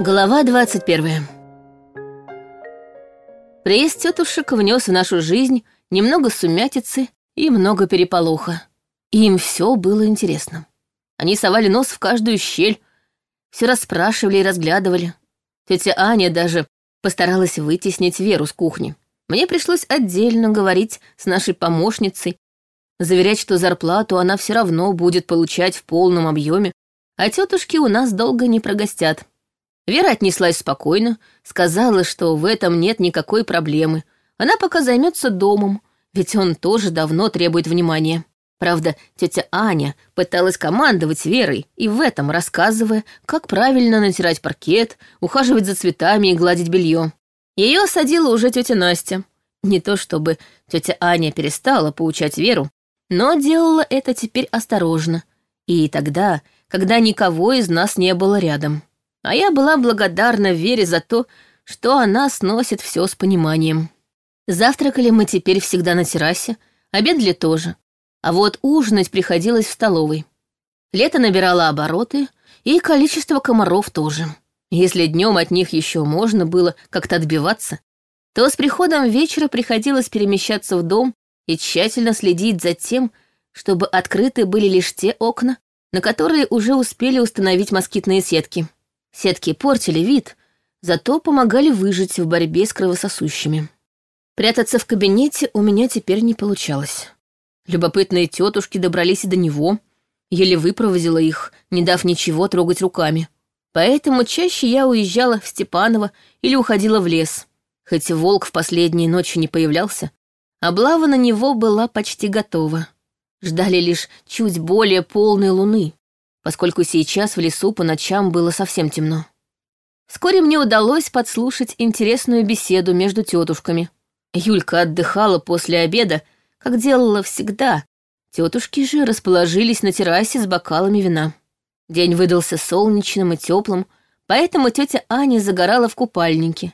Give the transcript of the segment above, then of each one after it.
Глава 21 Приезд тетушек внес в нашу жизнь немного сумятицы и много переполоха. им все было интересно. Они совали нос в каждую щель, все расспрашивали и разглядывали. Тетя Аня даже постаралась вытеснить Веру с кухни. Мне пришлось отдельно говорить с нашей помощницей, заверять, что зарплату она все равно будет получать в полном объеме, а тетушки у нас долго не прогостят. Вера отнеслась спокойно, сказала, что в этом нет никакой проблемы. Она пока займется домом, ведь он тоже давно требует внимания. Правда, тетя Аня пыталась командовать Верой и в этом рассказывая, как правильно натирать паркет, ухаживать за цветами и гладить белье. Ее осадила уже тетя Настя. Не то чтобы тетя Аня перестала поучать Веру, но делала это теперь осторожно. И тогда, когда никого из нас не было рядом. А я была благодарна Вере за то, что она сносит все с пониманием. Завтракали мы теперь всегда на террасе, обедали тоже. А вот ужинать приходилось в столовой. Лето набирало обороты, и количество комаров тоже. Если днем от них еще можно было как-то отбиваться, то с приходом вечера приходилось перемещаться в дом и тщательно следить за тем, чтобы открыты были лишь те окна, на которые уже успели установить москитные сетки. Сетки портили вид, зато помогали выжить в борьбе с кровососущими. Прятаться в кабинете у меня теперь не получалось. Любопытные тетушки добрались и до него, еле выпроводила их, не дав ничего трогать руками. Поэтому чаще я уезжала в Степаново или уходила в лес. Хоть волк в последние ночи не появлялся, облава на него была почти готова. Ждали лишь чуть более полной луны поскольку сейчас в лесу по ночам было совсем темно. Вскоре мне удалось подслушать интересную беседу между тетушками. Юлька отдыхала после обеда, как делала всегда. Тетушки же расположились на террасе с бокалами вина. День выдался солнечным и теплым, поэтому тетя Аня загорала в купальнике.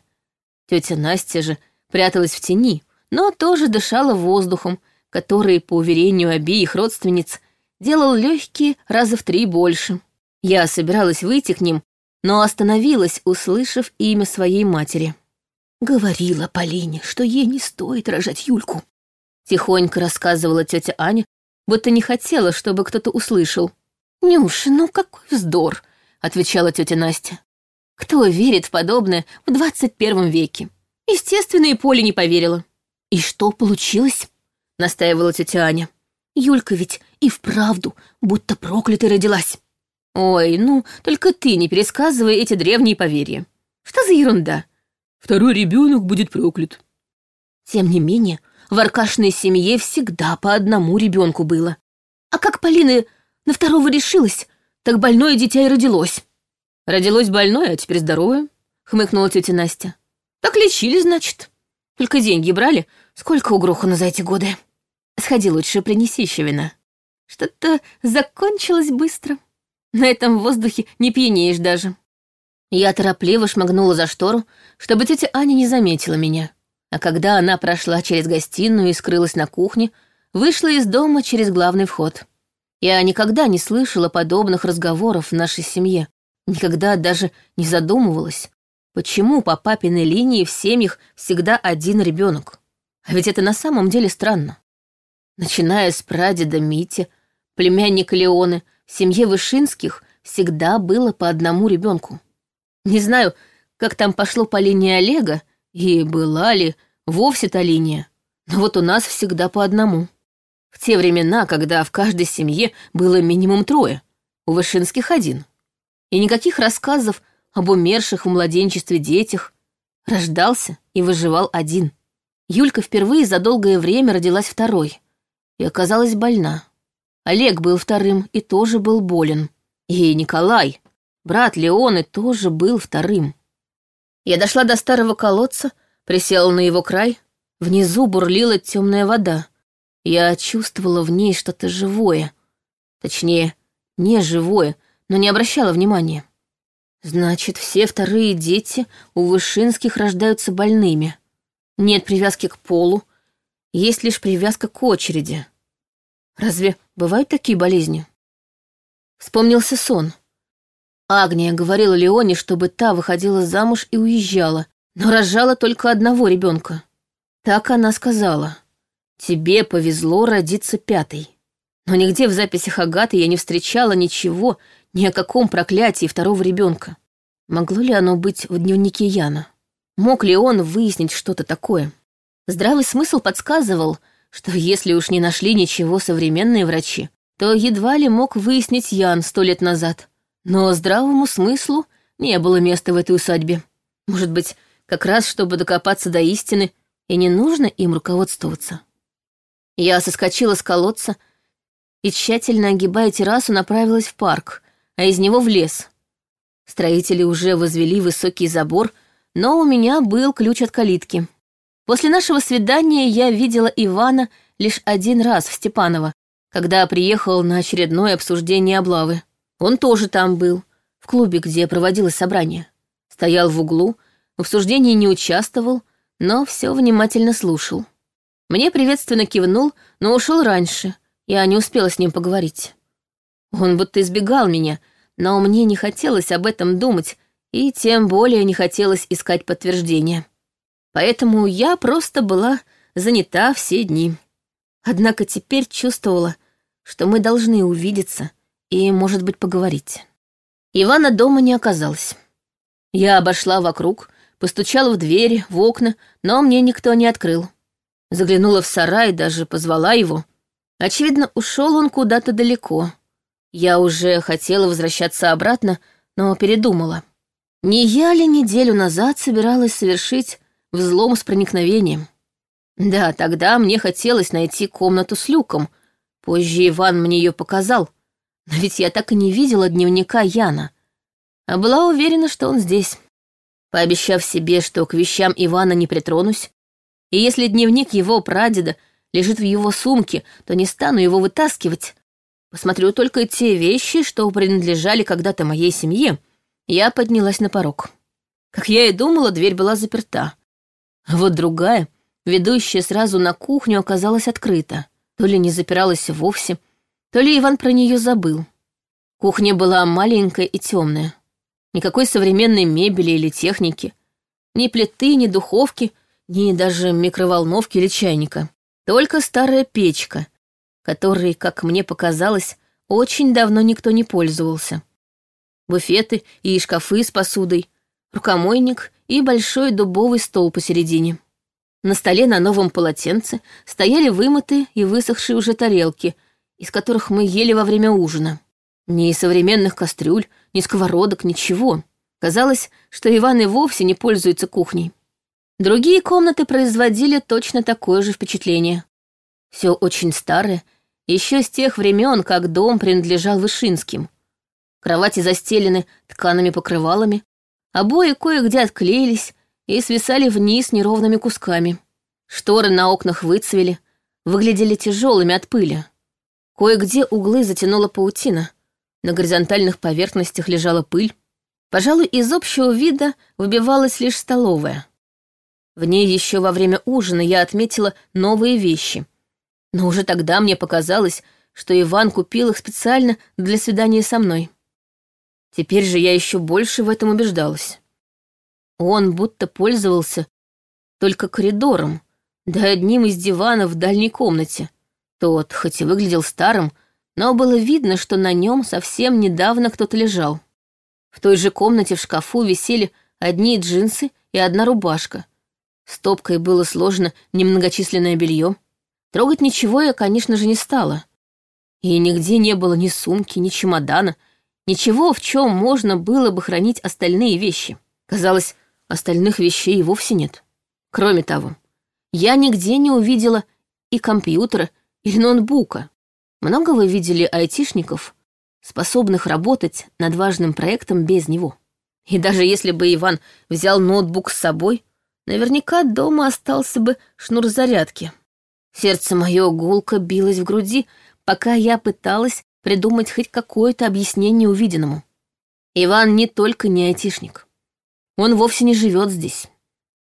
Тетя Настя же пряталась в тени, но тоже дышала воздухом, который, по уверению обеих родственниц, делал легкие раза в три больше. Я собиралась выйти к ним, но остановилась, услышав имя своей матери. Говорила Полине, что ей не стоит рожать Юльку. Тихонько рассказывала тетя Аня, будто не хотела, чтобы кто-то услышал. «Нюша, ну какой вздор!» — отвечала тетя Настя. «Кто верит в подобное в двадцать первом веке?» Естественно, и Поля не поверила. «И что получилось?» — настаивала тетя Аня. Юлька ведь и вправду будто проклятой родилась. Ой, ну, только ты не пересказывай эти древние поверья. Что за ерунда? Второй ребенок будет проклят. Тем не менее, в Аркашной семье всегда по одному ребенку было. А как Полина на второго решилась, так больное дитя и родилось. Родилось больное, а теперь здоровое, хмыкнула тетя Настя. Так лечили, значит. Только деньги брали, сколько угрохано за эти годы. Сходи лучше, принеси еще вина. Что-то закончилось быстро. На этом воздухе не пьянеешь даже. Я торопливо шмыгнула за штору, чтобы тетя Аня не заметила меня. А когда она прошла через гостиную и скрылась на кухне, вышла из дома через главный вход. Я никогда не слышала подобных разговоров в нашей семье. Никогда даже не задумывалась, почему по папиной линии в семьях всегда один ребенок. А ведь это на самом деле странно. Начиная с прадеда Мити, племянника Леоны, в семье Вышинских всегда было по одному ребенку. Не знаю, как там пошло по линии Олега, и была ли вовсе та линия, но вот у нас всегда по одному. В те времена, когда в каждой семье было минимум трое, у Вышинских один. И никаких рассказов об умерших в младенчестве детях. Рождался и выживал один. Юлька впервые за долгое время родилась второй — и оказалась больна. Олег был вторым и тоже был болен. И Николай, брат Леоны, тоже был вторым. Я дошла до старого колодца, присела на его край. Внизу бурлила темная вода. Я чувствовала в ней что-то живое. Точнее, не живое, но не обращала внимания. Значит, все вторые дети у Вышинских рождаются больными. Нет привязки к полу, есть лишь привязка к очереди. Разве бывают такие болезни? Вспомнился сон. Агния говорила Леоне, чтобы та выходила замуж и уезжала, но рожала только одного ребенка. Так она сказала. «Тебе повезло родиться пятой». Но нигде в записях Агаты я не встречала ничего, ни о каком проклятии второго ребенка. Могло ли оно быть в дневнике Яна? Мог ли он выяснить что-то такое? Здравый смысл подсказывал, что если уж не нашли ничего современные врачи, то едва ли мог выяснить Ян сто лет назад. Но здравому смыслу не было места в этой усадьбе. Может быть, как раз чтобы докопаться до истины, и не нужно им руководствоваться. Я соскочила с колодца и, тщательно огибая террасу, направилась в парк, а из него в лес. Строители уже возвели высокий забор, но у меня был ключ от калитки. После нашего свидания я видела Ивана лишь один раз в Степаново, когда приехал на очередное обсуждение облавы. Он тоже там был, в клубе, где проводилось собрание. Стоял в углу, в обсуждении не участвовал, но все внимательно слушал. Мне приветственно кивнул, но ушел раньше, я не успела с ним поговорить. Он будто избегал меня, но мне не хотелось об этом думать, и тем более не хотелось искать подтверждения. Поэтому я просто была занята все дни. Однако теперь чувствовала, что мы должны увидеться и, может быть, поговорить. Ивана дома не оказалось. Я обошла вокруг, постучала в двери, в окна, но мне никто не открыл. Заглянула в сарай, даже позвала его. Очевидно, ушел он куда-то далеко. Я уже хотела возвращаться обратно, но передумала. Не я ли неделю назад собиралась совершить взлом с проникновением? Да, тогда мне хотелось найти комнату с люком. Позже Иван мне ее показал. Но ведь я так и не видела дневника Яна. А была уверена, что он здесь. Пообещав себе, что к вещам Ивана не притронусь, и если дневник его прадеда лежит в его сумке, то не стану его вытаскивать. Посмотрю только те вещи, что принадлежали когда-то моей семье. Я поднялась на порог. Как я и думала, дверь была заперта. А вот другая, ведущая сразу на кухню, оказалась открыта. То ли не запиралась вовсе, то ли Иван про нее забыл. Кухня была маленькая и темная. Никакой современной мебели или техники. Ни плиты, ни духовки, ни даже микроволновки или чайника. Только старая печка, которой, как мне показалось, очень давно никто не пользовался. Буфеты и шкафы с посудой, рукомойник и большой дубовый стол посередине. На столе на новом полотенце стояли вымытые и высохшие уже тарелки, из которых мы ели во время ужина. Ни современных кастрюль, ни сковородок, ничего. Казалось, что Иван и вовсе не пользуется кухней. Другие комнаты производили точно такое же впечатление. Все очень старое, еще с тех времен, как дом принадлежал Вышинским. Кровати застелены ткаными покрывалами, обои кое-где отклеились и свисали вниз неровными кусками. Шторы на окнах выцвели, выглядели тяжелыми от пыли. Кое-где углы затянула паутина, на горизонтальных поверхностях лежала пыль. Пожалуй, из общего вида выбивалась лишь столовая. В ней еще во время ужина я отметила новые вещи. Но уже тогда мне показалось, что Иван купил их специально для свидания со мной. Теперь же я еще больше в этом убеждалась. Он будто пользовался только коридором, да одним из диванов в дальней комнате. Тот, хоть и выглядел старым, но было видно, что на нем совсем недавно кто-то лежал. В той же комнате в шкафу висели одни джинсы и одна рубашка. Стопкой было сложено немногочисленное белье. Трогать ничего я, конечно же, не стала. И нигде не было ни сумки, ни чемодана, ничего, в чем можно было бы хранить остальные вещи. Казалось, остальных вещей и вовсе нет. Кроме того, я нигде не увидела и компьютера, или ноутбука. Много вы видели айтишников, способных работать над важным проектом без него? И даже если бы Иван взял ноутбук с собой, наверняка дома остался бы шнур зарядки. Сердце мое гулко билось в груди, пока я пыталась придумать хоть какое-то объяснение увиденному. Иван не только не айтишник. Он вовсе не живет здесь.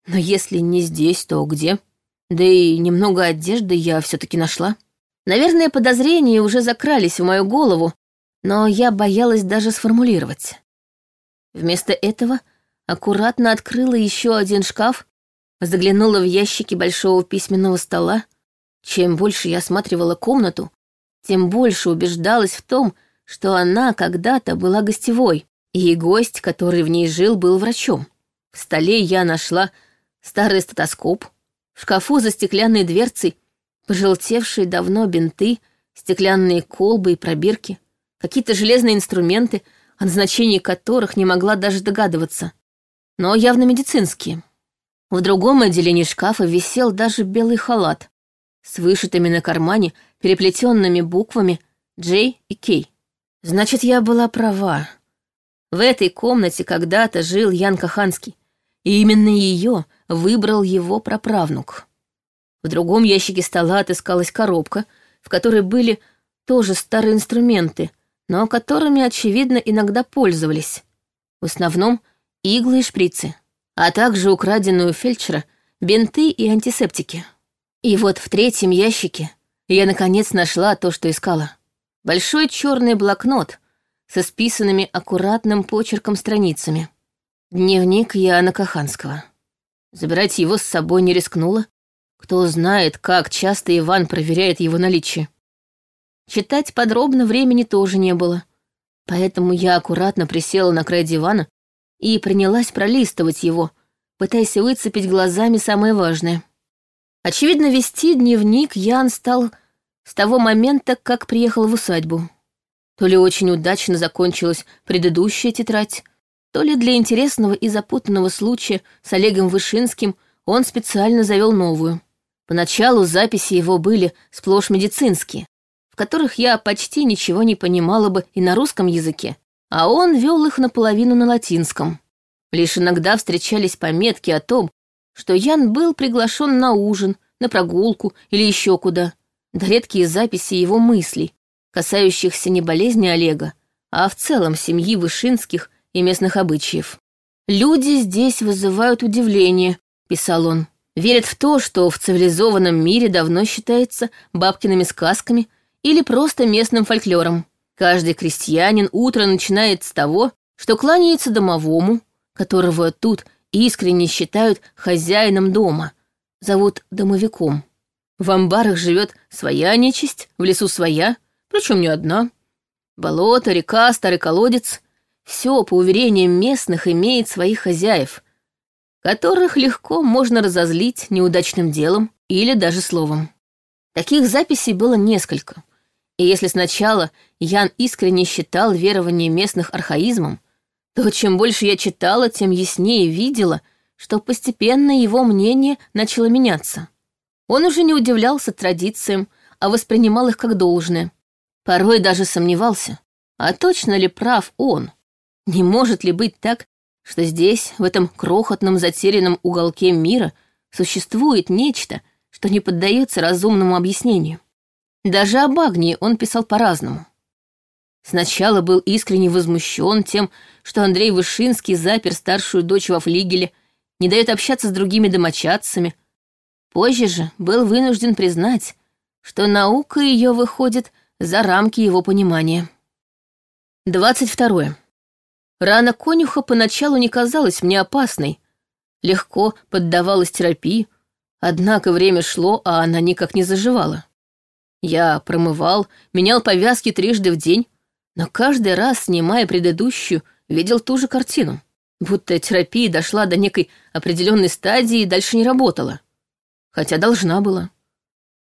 Но если не здесь, то где? Да и немного одежды я все-таки нашла. Наверное, подозрения уже закрались в мою голову, но я боялась даже сформулировать. Вместо этого аккуратно открыла еще один шкаф, заглянула в ящики большого письменного стола. Чем больше я осматривала комнату, тем больше убеждалась в том, что она когда-то была гостевой, и гость, который в ней жил, был врачом. В столе я нашла старый стетоскоп, в шкафу за стеклянной дверцей пожелтевшие давно бинты, стеклянные колбы и пробирки, какие-то железные инструменты, о назначении которых не могла даже догадываться, но явно медицинские. В другом отделении шкафа висел даже белый халат с вышитыми на кармане переплетенными буквами J и K. Значит, я была права. В этой комнате когда-то жил Ян Каханский, и именно ее выбрал его праправнук. В другом ящике стола отыскалась коробка, в которой были тоже старые инструменты, но которыми, очевидно, иногда пользовались. В основном иглы и шприцы, а также украденную фельдшера бинты и антисептики. И вот в третьем ящике я наконец нашла то, что искала. Большой черный блокнот со списанными аккуратным почерком страницами. Дневник Яна Каханского. Забирать его с собой не рискнула. Кто знает, как часто Иван проверяет его наличие. Читать подробно времени тоже не было. Поэтому я аккуратно присела на край дивана и принялась пролистывать его, пытаясь выцепить глазами самое важное. Очевидно, вести дневник Ян стал с того момента, как приехал в усадьбу. То ли очень удачно закончилась предыдущая тетрадь, то ли для интересного и запутанного случая с Олегом Вышинским он специально завел новую. Поначалу записи его были сплошь медицинские, в которых я почти ничего не понимала бы и на русском языке, а он вел их наполовину на латинском. Лишь иногда встречались пометки о том, что Ян был приглашен на ужин, на прогулку или еще куда, да редкие записи его мыслей, касающихся не болезни Олега, а в целом семьи Вышинских и местных обычаев. «Люди здесь вызывают удивление», — писал он. «Верят в то, что в цивилизованном мире давно считается бабкиными сказками или просто местным фольклором. Каждый крестьянин утро начинает с того, что кланяется домовому, которого тут искренне считают хозяином дома, зовут домовиком. В амбарах живет своя нечисть, в лесу своя, причем не одна. Болото, река, старый колодец — все, по уверениям местных, имеет своих хозяев, которых легко можно разозлить неудачным делом или даже словом. Таких записей было несколько. И если сначала Ян искренне считал верование местных архаизмом, то чем больше я читала, тем яснее видела, что постепенно его мнение начало меняться. Он уже не удивлялся традициям, а воспринимал их как должное. Порой даже сомневался, а точно ли прав он? Не может ли быть так, что здесь, в этом крохотном затерянном уголке мира, существует нечто, что не поддается разумному объяснению? Даже об Агнии он писал по-разному. Сначала был искренне возмущен тем, что Андрей Вышинский запер старшую дочь во флигеле, не дает общаться с другими домочадцами. Позже же был вынужден признать, что наука ее выходит за рамки его понимания. 22. Рана конюха поначалу не казалась мне опасной, легко поддавалась терапии, однако время шло, а она никак не заживала. Я промывал, менял повязки трижды в день, но каждый раз, снимая предыдущую, видел ту же картину. Будто терапия дошла до некой определенной стадии и дальше не работала. Хотя должна была.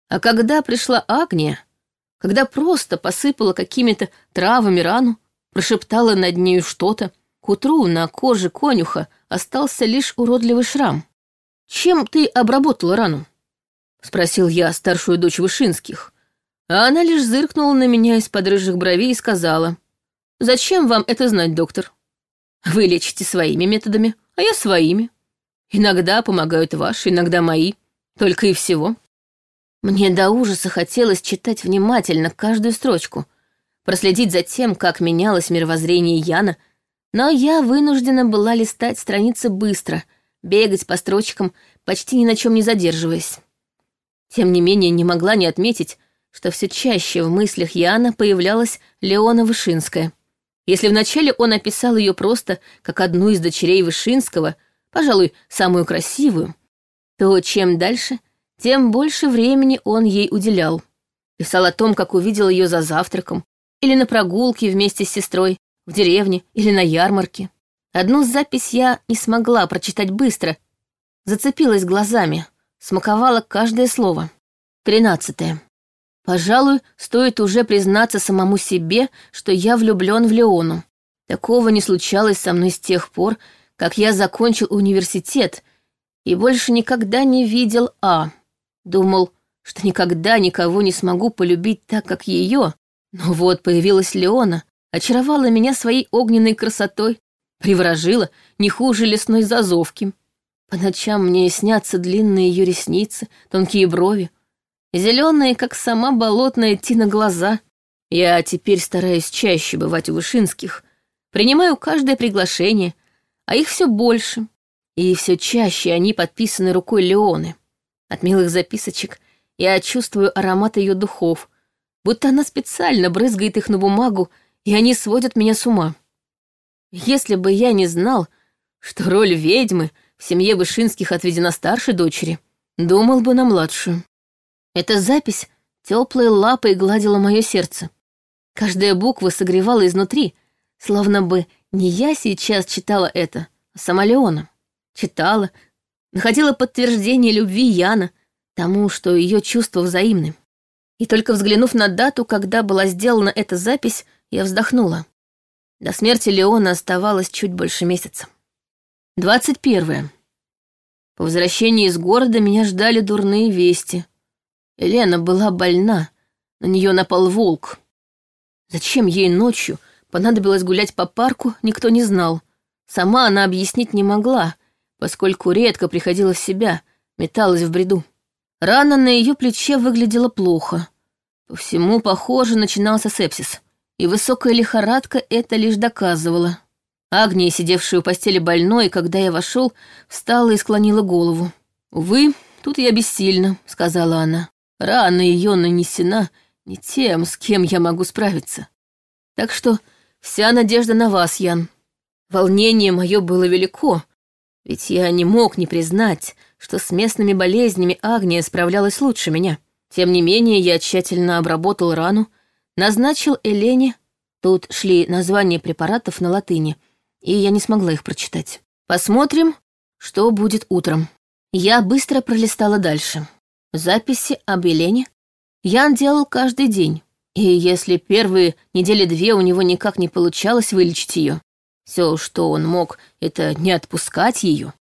А когда пришла Агния, когда просто посыпала какими-то травами рану, прошептала над нею что-то, к утру на коже конюха остался лишь уродливый шрам. «Чем ты обработала рану?» — спросил я старшую дочь Вышинских. А она лишь зыркнула на меня из-под рыжих бровей и сказала, «Зачем вам это знать, доктор? Вы лечите своими методами, а я своими. Иногда помогают ваши, иногда мои, только и всего». Мне до ужаса хотелось читать внимательно каждую строчку, проследить за тем, как менялось мировоззрение Яна, но я вынуждена была листать страницы быстро, бегать по строчкам, почти ни на чем не задерживаясь. Тем не менее, не могла не отметить, что все чаще в мыслях Яна появлялась Леона Вышинская. Если вначале он описал ее просто как одну из дочерей Вышинского, пожалуй, самую красивую, то чем дальше, тем больше времени он ей уделял. Писал о том, как увидел ее за завтраком, или на прогулке вместе с сестрой, в деревне или на ярмарке. Одну запись я не смогла прочитать быстро, зацепилась глазами, смаковала каждое слово. Тринадцатое. Пожалуй, стоит уже признаться самому себе, что я влюблен в Леону. Такого не случалось со мной с тех пор, как я закончил университет и больше никогда не видел А. Думал, что никогда никого не смогу полюбить так, как ее. Но вот появилась Леона, очаровала меня своей огненной красотой, приворожила не хуже лесной зазовки. По ночам мне снятся длинные ее ресницы, тонкие брови, зеленые, как сама болотная тина глаза. Я теперь стараюсь чаще бывать у Вышинских, принимаю каждое приглашение, а их все больше, и все чаще они подписаны рукой Леоны. От милых записочек я чувствую аромат ее духов, будто она специально брызгает их на бумагу, и они сводят меня с ума. Если бы я не знал, что роль ведьмы в семье Вышинских отведена старшей дочери, думал бы на младшую. Эта запись теплой лапой гладила мое сердце. Каждая буква согревала изнутри, словно бы не я сейчас читала это, а сама Леона. Читала, находила подтверждение любви Яна, тому, что ее чувства взаимны. И только взглянув на дату, когда была сделана эта запись, я вздохнула. До смерти Леона оставалось чуть больше месяца. Двадцать первое. По возвращении из города меня ждали дурные вести — Елена была больна, на нее напал волк. Зачем ей ночью понадобилось гулять по парку, никто не знал. Сама она объяснить не могла, поскольку редко приходила в себя, металась в бреду. Рана на ее плече выглядела плохо. По всему, похоже, начинался сепсис. И высокая лихорадка это лишь доказывала. Агния, сидевшая у постели больной, когда я вошел, встала и склонила голову. «Увы, тут я бессильна», — сказала она. Рана ее нанесена не тем, с кем я могу справиться. Так что вся надежда на вас, Ян. Волнение мое было велико, ведь я не мог не признать, что с местными болезнями Агния справлялась лучше меня. Тем не менее, я тщательно обработал рану, назначил Элене, тут шли названия препаратов на латыни, и я не смогла их прочитать. Посмотрим, что будет утром. Я быстро пролистала дальше. Записи об Елене Ян делал каждый день, и если первые недели две у него никак не получалось вылечить ее, все, что он мог, это не отпускать ее,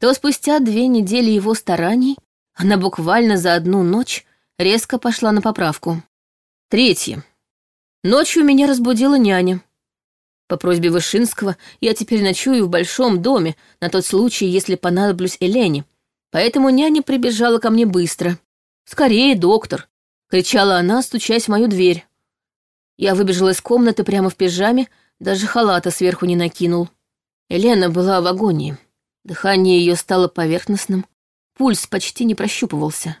то спустя две недели его стараний она буквально за одну ночь резко пошла на поправку. Третье. Ночью меня разбудила няня. По просьбе Вышинского я теперь ночую в большом доме на тот случай, если понадоблюсь Елене, Поэтому няня прибежала ко мне быстро. «Скорее, доктор!» — кричала она, стучась в мою дверь. Я выбежала из комнаты прямо в пижаме, даже халата сверху не накинул. Елена была в агонии. Дыхание ее стало поверхностным, пульс почти не прощупывался.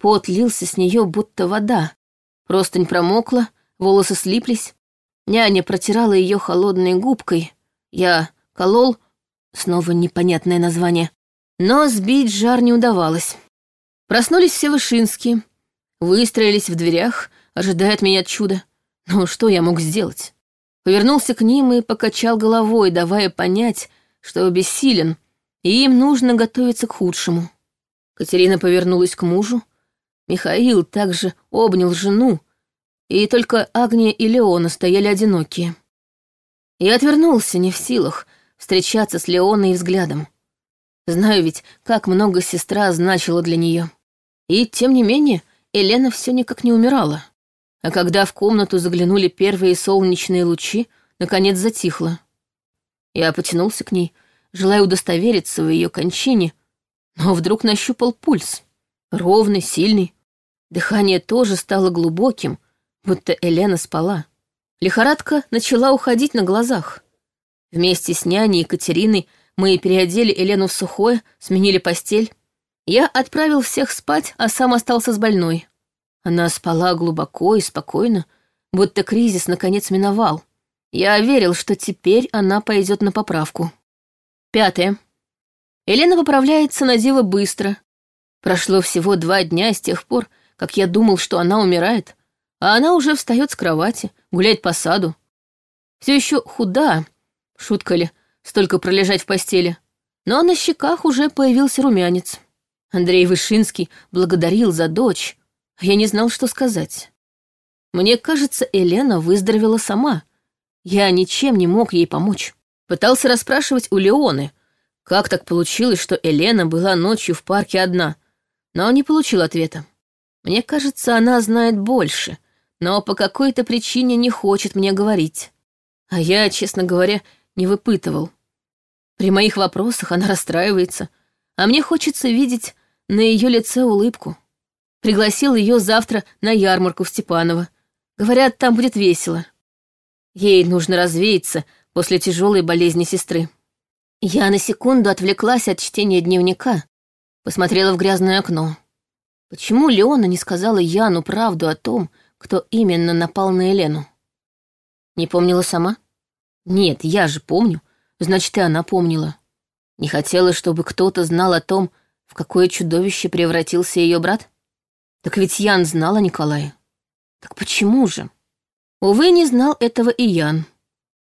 Пот лился с нее, будто вода. Простынь промокла, волосы слиплись. Няня протирала ее холодной губкой. Я колол, снова непонятное название, но сбить жар не удавалось. Проснулись все Вышинские, выстроились в дверях, ожидая от меня чуда. Ну, что я мог сделать? Повернулся к ним и покачал головой, давая понять, что бессилен, и им нужно готовиться к худшему. Катерина повернулась к мужу. Михаил также обнял жену, и только Агния и Леона стояли одинокие. Я отвернулся, не в силах встречаться с Леоной взглядом. Знаю ведь, как много сестра значила для нее. И, тем не менее, Елена все никак не умирала. А когда в комнату заглянули первые солнечные лучи, наконец затихла. Я потянулся к ней, желая удостовериться в ее кончине, но вдруг нащупал пульс. Ровный, сильный. Дыхание тоже стало глубоким, будто Елена спала. Лихорадка начала уходить на глазах. Вместе с няней Екатериной мы переодели Елену в сухое, сменили постель. Я отправил всех спать, а сам остался с больной. Она спала глубоко и спокойно, будто кризис наконец миновал. Я верил, что теперь она пойдет на поправку. Пятое. Елена поправляется на диво быстро. Прошло всего два дня с тех пор, как я думал, что она умирает, а она уже встает с кровати, гуляет по саду. Все еще худа, шутка ли, столько пролежать в постели, но на щеках уже появился румянец. Андрей Вышинский благодарил за дочь, а я не знал, что сказать. Мне кажется, Елена выздоровела сама. Я ничем не мог ей помочь. Пытался расспрашивать у Леоны, как так получилось, что Елена была ночью в парке одна, но не получил ответа. Мне кажется, она знает больше, но по какой-то причине не хочет мне говорить. А я, честно говоря, не выпытывал. При моих вопросах она расстраивается, а мне хочется видеть на ее лице улыбку. Пригласил ее завтра на ярмарку в Степаново, Говорят, там будет весело. Ей нужно развеяться после тяжелой болезни сестры. Я на секунду отвлеклась от чтения дневника, посмотрела в грязное окно. Почему Леона не сказала Яну правду о том, кто именно напал на Елену? Не помнила сама? Нет, я же помню. Значит, и она помнила. Не хотела, чтобы кто-то знал о том, в какое чудовище превратился ее брат? Так ведь Ян знал о Николае. Так почему же? Увы, не знал этого и Ян.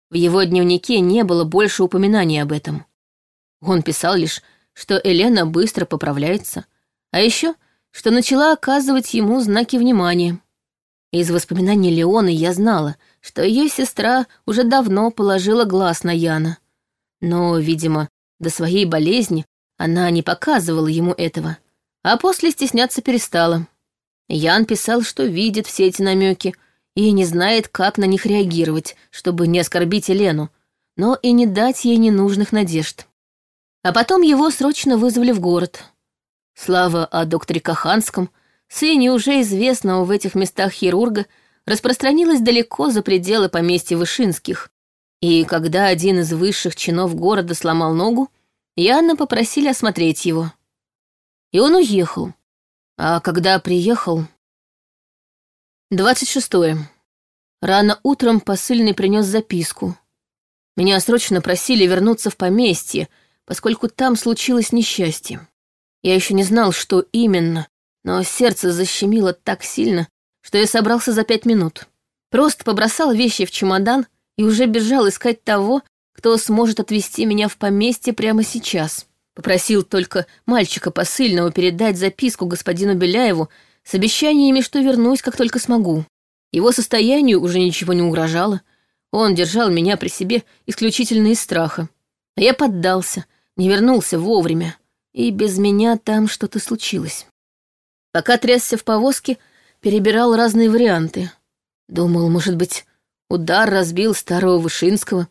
В его дневнике не было больше упоминаний об этом. Он писал лишь, что Елена быстро поправляется, а еще, что начала оказывать ему знаки внимания. Из воспоминаний Леоны я знала, что ее сестра уже давно положила глаз на Яна. Но, видимо, до своей болезни она не показывала ему этого, а после стесняться перестала. Ян писал, что видит все эти намеки и не знает, как на них реагировать, чтобы не оскорбить Елену, но и не дать ей ненужных надежд. А потом его срочно вызвали в город. Слава о докторе Каханском, сыне уже известного в этих местах хирурга, распространилась далеко за пределы поместья Вышинских, и когда один из высших чинов города сломал ногу, Яна попросили осмотреть его. И он уехал, а когда приехал... Двадцать шестое. Рано утром посыльный принес записку. Меня срочно просили вернуться в поместье, поскольку там случилось несчастье. Я еще не знал, что именно, но сердце защемило так сильно, что я собрался за пять минут. Просто побросал вещи в чемодан и уже бежал искать того, кто сможет отвезти меня в поместье прямо сейчас. Попросил только мальчика посыльного передать записку господину Беляеву с обещаниями, что вернусь, как только смогу. Его состоянию уже ничего не угрожало. Он держал меня при себе исключительно из страха. А я поддался, не вернулся вовремя, и без меня там что-то случилось. Пока трясся в повозке, перебирал разные варианты. Думал, может быть, удар разбил старого Вышинского.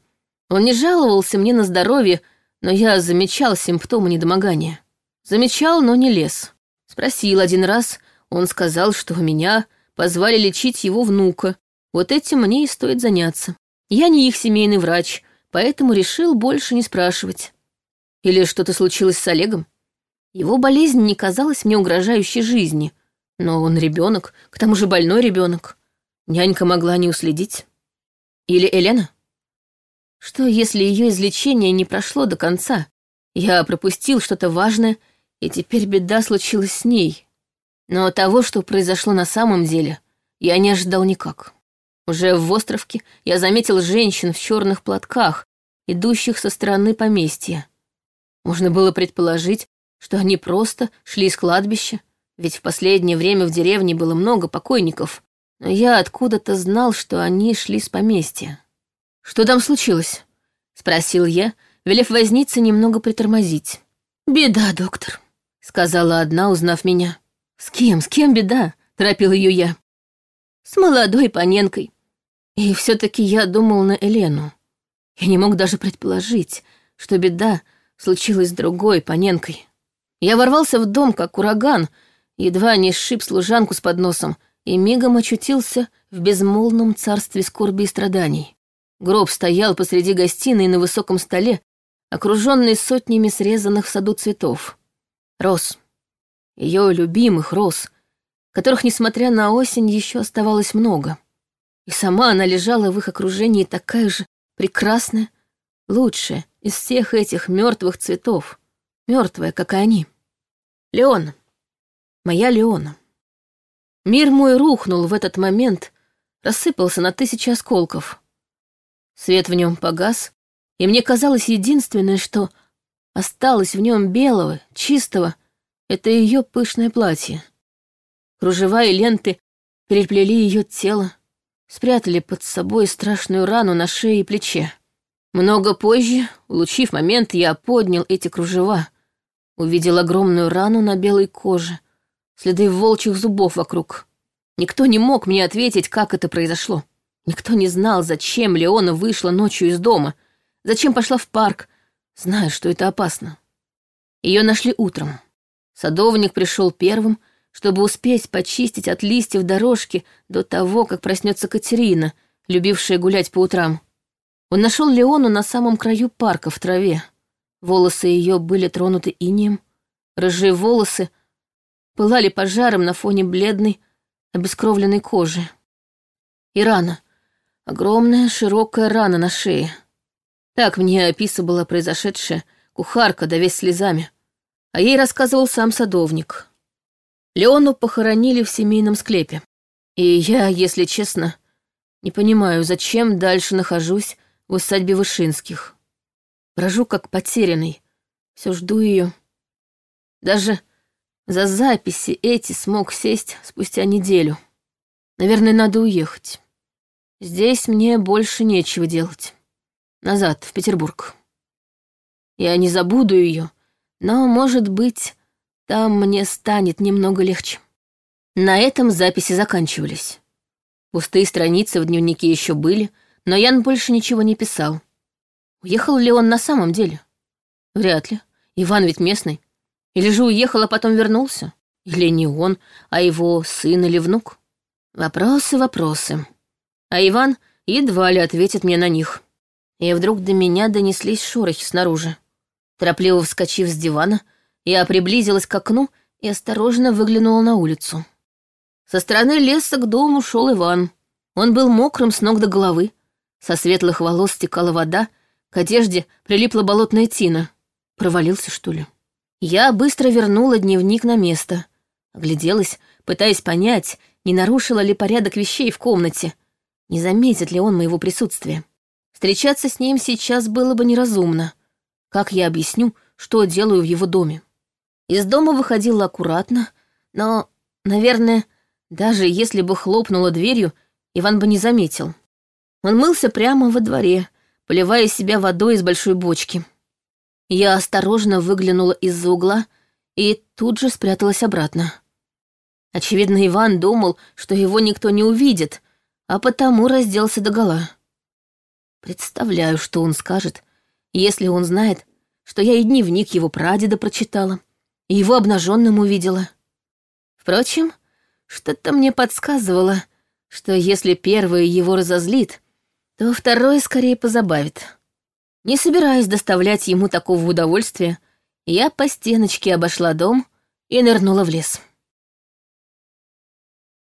Он не жаловался мне на здоровье, но я замечал симптомы недомогания. Замечал, но не лез. Спросил один раз, он сказал, что у меня позвали лечить его внука. Вот этим мне и стоит заняться. Я не их семейный врач, поэтому решил больше не спрашивать. Или что-то случилось с Олегом? Его болезнь не казалась мне угрожающей жизни, но он ребенок, к тому же больной ребенок. Нянька могла не уследить. Или Елена? Что, если ее излечение не прошло до конца? Я пропустил что-то важное, и теперь беда случилась с ней. Но того, что произошло на самом деле, я не ожидал никак. Уже в островке я заметил женщин в черных платках, идущих со стороны поместья. Можно было предположить, что они просто шли с кладбища, ведь в последнее время в деревне было много покойников, но я откуда-то знал, что они шли с поместья. «Что там случилось?» — спросил я, велев вознице немного притормозить. «Беда, доктор», — сказала одна, узнав меня. «С кем, с кем беда?» — торопил ее я. «С молодой Паненкой. И все таки я думал на Елену. Я не мог даже предположить, что беда случилась с другой Паненкой. Я ворвался в дом, как ураган, едва не сшиб служанку с подносом и мигом очутился в безмолвном царстве скорби и страданий. Гроб стоял посреди гостиной на высоком столе, окруженный сотнями срезанных в саду цветов. Роз. Ее любимых роз, которых, несмотря на осень, еще оставалось много. И сама она лежала в их окружении такая же прекрасная, лучшая из всех этих мертвых цветов, мертвая, как и они. Леон, моя Леона. Мир мой рухнул в этот момент, рассыпался на тысячи осколков. Свет в нем погас, и мне казалось единственное, что осталось в нем белого, чистого, это ее пышное платье. Кружева и ленты переплели ее тело, спрятали под собой страшную рану на шее и плече. Много позже, улучив момент, я поднял эти кружева, увидел огромную рану на белой коже, следы волчьих зубов вокруг. Никто не мог мне ответить, как это произошло. Никто не знал, зачем Леона вышла ночью из дома, зачем пошла в парк, зная, что это опасно. Ее нашли утром. Садовник пришел первым, чтобы успеть почистить от листьев дорожки до того, как проснется Катерина, любившая гулять по утрам. Он нашел Леону на самом краю парка в траве. Волосы ее были тронуты инием. Рыжие волосы пылали пожаром на фоне бледной, обескровленной кожи. И рана, Огромная широкая рана на шее. Так мне описывала произошедшее кухарка, да весь слезами. А ей рассказывал сам садовник. Леону похоронили в семейном склепе. И я, если честно, не понимаю, зачем дальше нахожусь в усадьбе Вышинских. Брожу как потерянный, все жду ее. Даже за записи эти смог сесть спустя неделю. Наверное, надо уехать. Здесь мне больше нечего делать. Назад, в Петербург. Я не забуду ее, но, может быть, там мне станет немного легче. На этом записи заканчивались. Пустые страницы в дневнике еще были, но Ян больше ничего не писал. Уехал ли он на самом деле? Вряд ли. Иван ведь местный. Или же уехал, а потом вернулся? Или не он, а его сын или внук? Вопросы, вопросы а Иван едва ли ответит мне на них. И вдруг до меня донеслись шорохи снаружи. Торопливо вскочив с дивана, я приблизилась к окну и осторожно выглянула на улицу. Со стороны леса к дому шел Иван. Он был мокрым с ног до головы. Со светлых волос стекала вода, к одежде прилипла болотная тина. Провалился, что ли? Я быстро вернула дневник на место. Огляделась, пытаясь понять, не нарушила ли порядок вещей в комнате, не заметит ли он моего присутствия? Встречаться с ним сейчас было бы неразумно. Как я объясню, что делаю в его доме? Из дома выходила аккуратно, но, наверное, даже если бы хлопнула дверью, Иван бы не заметил. Он мылся прямо во дворе, поливая себя водой из большой бочки. Я осторожно выглянула из-за угла и тут же спряталась обратно. Очевидно, Иван думал, что его никто не увидит, а потому разделся догола. Представляю, что он скажет, если он знает, что я и дневник его прадеда прочитала, и его обнаженным увидела. Впрочем, что-то мне подсказывало, что если первый его разозлит, то второй скорее позабавит. Не собираясь доставлять ему такого удовольствия, я по стеночке обошла дом и нырнула в лес.